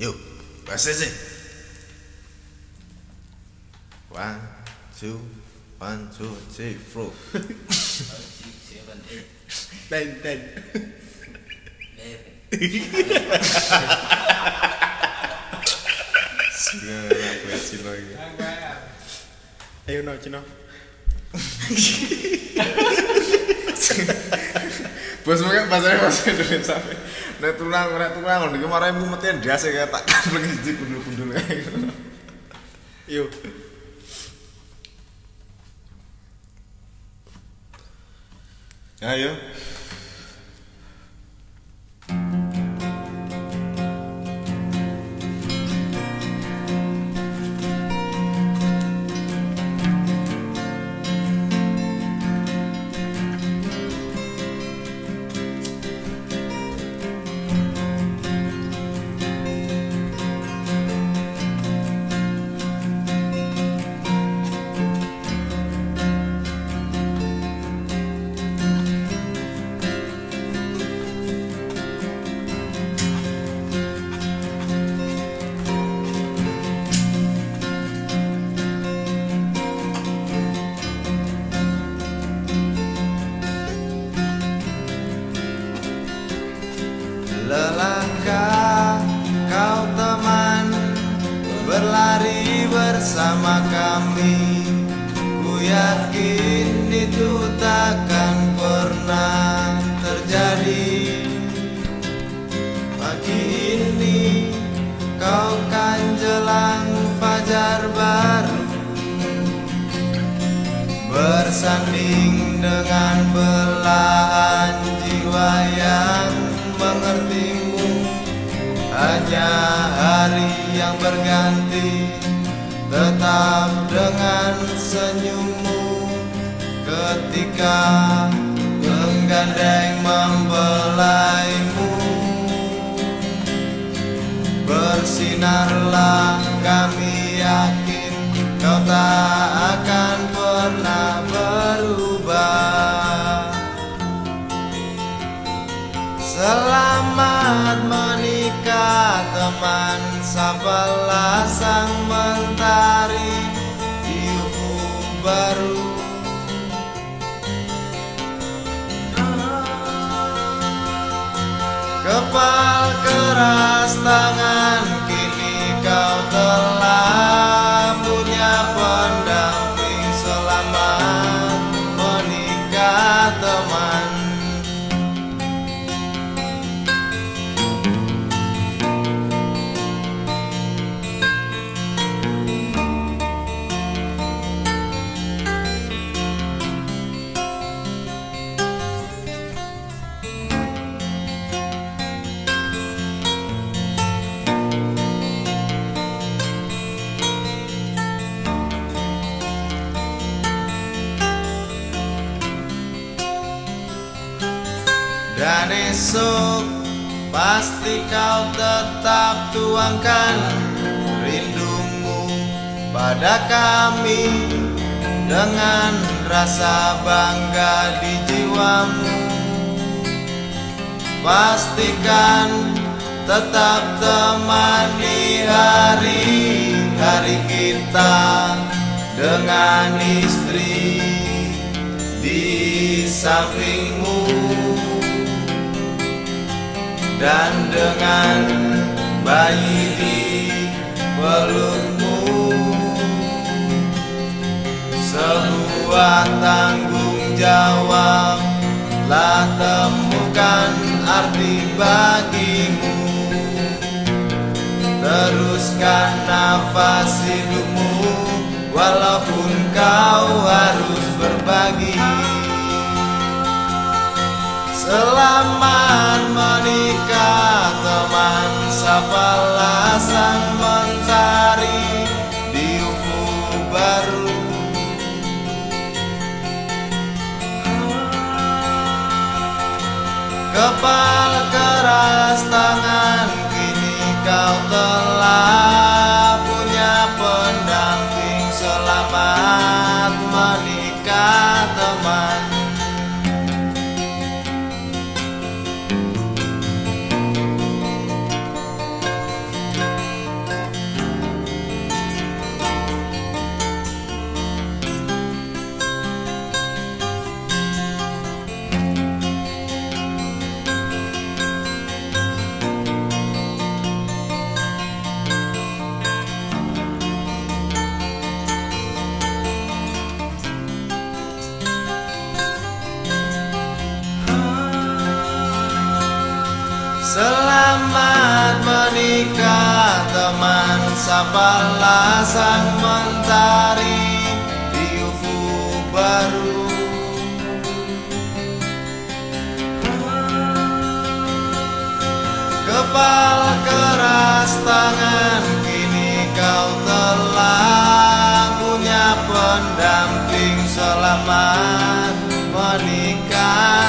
Yo, press this in. One, two, one, two, three, four. Five, six, seven, eight. Nine, ten. Sekarang aku yang Cina ini. Ayo no Cina. Pues mungkin pasarnya pasar dulu sampai. Nek tulang, nek tulang, nek marahin gue ndas dia tak kalah lagi jadi kundul-kundul kayak gitu. Ayo. Lelangkah kau teman Berlari bersama kami. Ku yakin itu takkan pernah terjadi. Pagi ini kau kan jelang fajar baru. Bersanding dengan belahan Hanya hari yang berganti Tetap dengan senyummu. Ketika menggandeng membelaimu Bersinarlah menikah teman Sapalah sang mentari di ufuk baru. Kepal keras tangan Dan esok pasti kau tetap tuangkan rindumu pada kami dengan rasa bangga di jiwamu. Pastikan tetap temani hari-hari kita dengan istri di sampingmu dan dengan bayi di pelukmu sebuah tanggung jawab lah temukan arti bagimu. Teruskan nafas hidupmu walaupun kau harus berbagi. Selamat mandang ing selamat. Selamat menikah teman. Sapalah sang mentari Di ufuk baru. Kepala keras tangan Kini kau telah Punya pendamping. Selamat menikah.